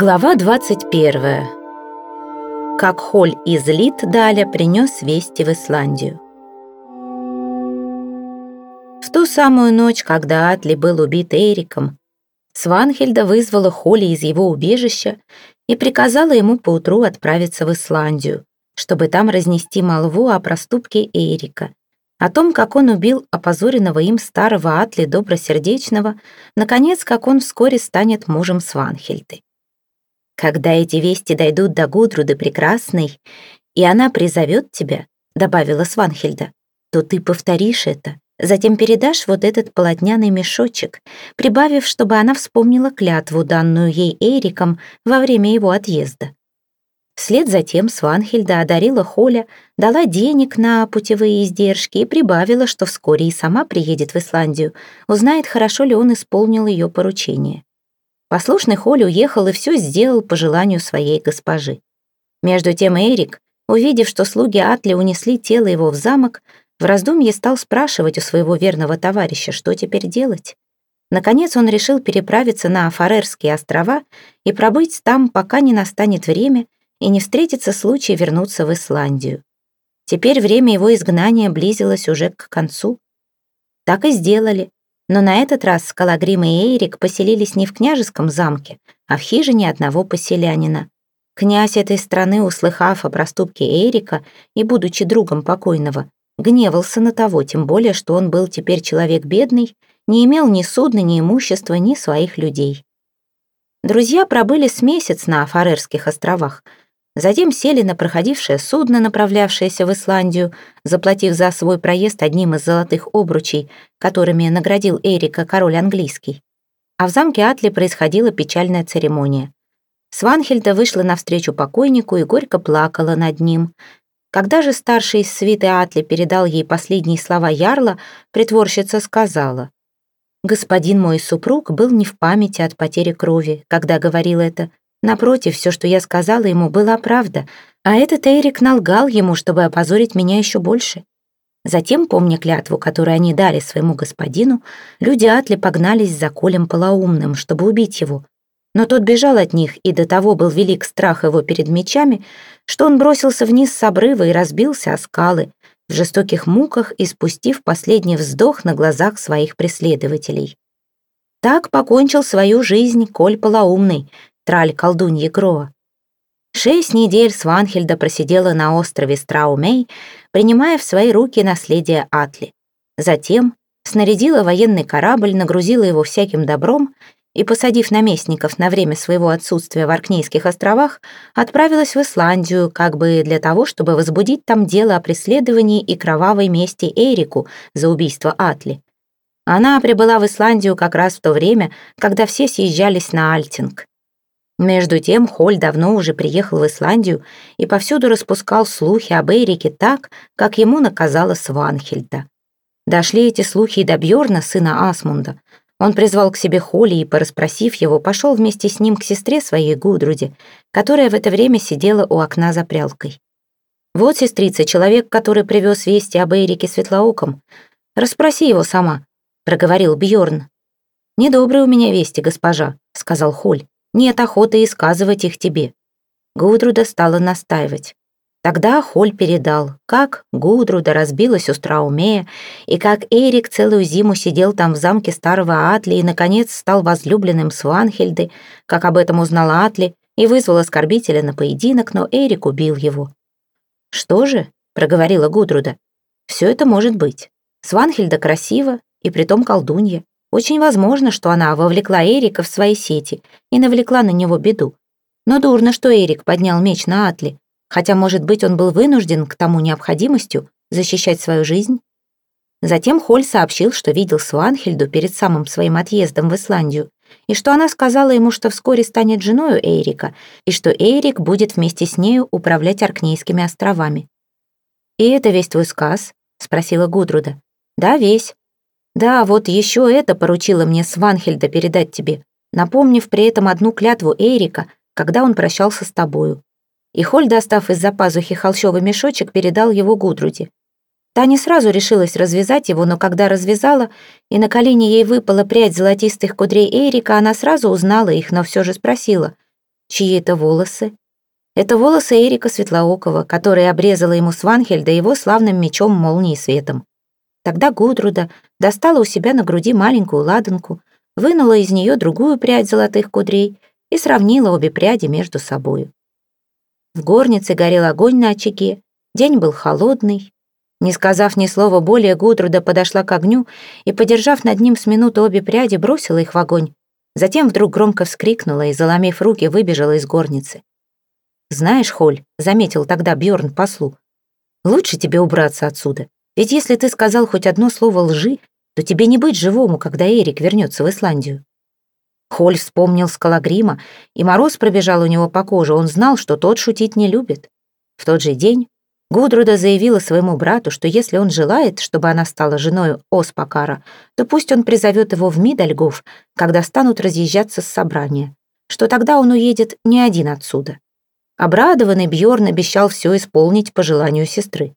Глава 21. Как Холь из Литдаля принес вести в Исландию. В ту самую ночь, когда Атли был убит Эриком, Сванхельда вызвала Холли из его убежища и приказала ему поутру отправиться в Исландию, чтобы там разнести молву о проступке Эрика, о том, как он убил опозоренного им старого Атли добросердечного, наконец, как он вскоре станет мужем Сванхельды. «Когда эти вести дойдут до Гудруды Прекрасной, и она призовет тебя», — добавила Сванхельда, «то ты повторишь это, затем передашь вот этот полотняный мешочек, прибавив, чтобы она вспомнила клятву, данную ей Эриком во время его отъезда. Вслед за тем Сванхельда одарила Холя, дала денег на путевые издержки и прибавила, что вскоре и сама приедет в Исландию, узнает, хорошо ли он исполнил ее поручение. Послушный Холли уехал и все сделал по желанию своей госпожи. Между тем Эрик, увидев, что слуги Атли унесли тело его в замок, в раздумье стал спрашивать у своего верного товарища, что теперь делать. Наконец он решил переправиться на Фарерские острова и пробыть там, пока не настанет время и не встретится случай вернуться в Исландию. Теперь время его изгнания близилось уже к концу. Так и сделали. Но на этот раз Скалагрим и Эйрик поселились не в княжеском замке, а в хижине одного поселянина. Князь этой страны, услыхав о проступке Эйрика и будучи другом покойного, гневался на того, тем более, что он был теперь человек бедный, не имел ни судна, ни имущества, ни своих людей. Друзья пробыли с месяц на Фарерских островах — Затем сели на проходившее судно, направлявшееся в Исландию, заплатив за свой проезд одним из золотых обручей, которыми наградил Эрика король английский. А в замке Атли происходила печальная церемония. Сванхельда вышла навстречу покойнику и горько плакала над ним. Когда же старший из свиты Атли передал ей последние слова ярла, притворщица сказала, «Господин мой супруг был не в памяти от потери крови, когда говорил это, Напротив, все, что я сказала ему, была правда, а этот Эрик налгал ему, чтобы опозорить меня еще больше. Затем, помня клятву, которую они дали своему господину, люди Атли погнались за Колем Полоумным, чтобы убить его. Но тот бежал от них, и до того был велик страх его перед мечами, что он бросился вниз с обрыва и разбился о скалы, в жестоких муках испустив последний вздох на глазах своих преследователей. Так покончил свою жизнь Коль Полоумный, траль колдуньи Гроа. Шесть недель Сванхельда просидела на острове Страумей, принимая в свои руки наследие Атли. Затем снарядила военный корабль, нагрузила его всяким добром и, посадив наместников на время своего отсутствия в Аркнейских островах, отправилась в Исландию, как бы для того, чтобы возбудить там дело о преследовании и кровавой мести Эрику за убийство Атли. Она прибыла в Исландию как раз в то время, когда все съезжались на Альтинг. Между тем Холь давно уже приехал в Исландию и повсюду распускал слухи об Эрике так, как ему наказала Сванхельда. Дошли эти слухи и до Бьорна, сына Асмунда. Он призвал к себе Холли и, порасспросив его, пошел вместе с ним к сестре своей Гудруде, которая в это время сидела у окна за прялкой. «Вот, сестрица, человек, который привез вести об Эрике Светлооком. Расспроси его сама», — проговорил Бьорн. «Недобрые у меня вести, госпожа», — сказал Холь. Нет охоты исказывать их тебе». Гудруда стала настаивать. Тогда Холь передал, как Гудруда разбилась у Страумея, и как Эрик целую зиму сидел там в замке старого Атли и, наконец, стал возлюбленным Сванхельды, как об этом узнала Атли, и вызвал оскорбителя на поединок, но Эрик убил его. «Что же?» — проговорила Гудруда. «Все это может быть. Сванхельда красива, и притом колдунья. Очень возможно, что она вовлекла Эрика в свои сети и навлекла на него беду. Но дурно, что Эрик поднял меч на Атли, хотя, может быть, он был вынужден к тому необходимостью защищать свою жизнь. Затем Холь сообщил, что видел Сванхельду перед самым своим отъездом в Исландию, и что она сказала ему, что вскоре станет женою Эрика, и что Эрик будет вместе с нею управлять Аркнейскими островами. «И это весь твой сказ?» — спросила Гудруда. «Да, весь. Да, вот еще это поручила мне Сванхельда передать тебе, напомнив при этом одну клятву Эрика, когда он прощался с тобою. И Холь, достав из-за пазухи холщовый мешочек, передал его Гудруде. Та не сразу решилась развязать его, но когда развязала, и на колени ей выпала прядь золотистых кудрей Эрика, она сразу узнала их, но все же спросила. Чьи это волосы? Это волосы Эрика Светлоокова, который обрезала ему Сванхельда его славным мечом молнии светом. Тогда Гудруда достала у себя на груди маленькую ладанку, вынула из нее другую прядь золотых кудрей и сравнила обе пряди между собою. В горнице горел огонь на очаге, день был холодный. Не сказав ни слова более, Гудруда подошла к огню и, подержав над ним с минуту обе пряди, бросила их в огонь. Затем вдруг громко вскрикнула и, заломив руки, выбежала из горницы. «Знаешь, Холь», — заметил тогда Бьорн послу, «лучше тебе убраться отсюда. Ведь если ты сказал хоть одно слово лжи, то тебе не быть живому, когда Эрик вернется в Исландию». Холь вспомнил Скалагрима, и мороз пробежал у него по коже, он знал, что тот шутить не любит. В тот же день Гудруда заявила своему брату, что если он желает, чтобы она стала женой Оспакара, то пусть он призовет его в Мидальгов, когда станут разъезжаться с собрания, что тогда он уедет не один отсюда. Обрадованный Бьорн обещал все исполнить по желанию сестры.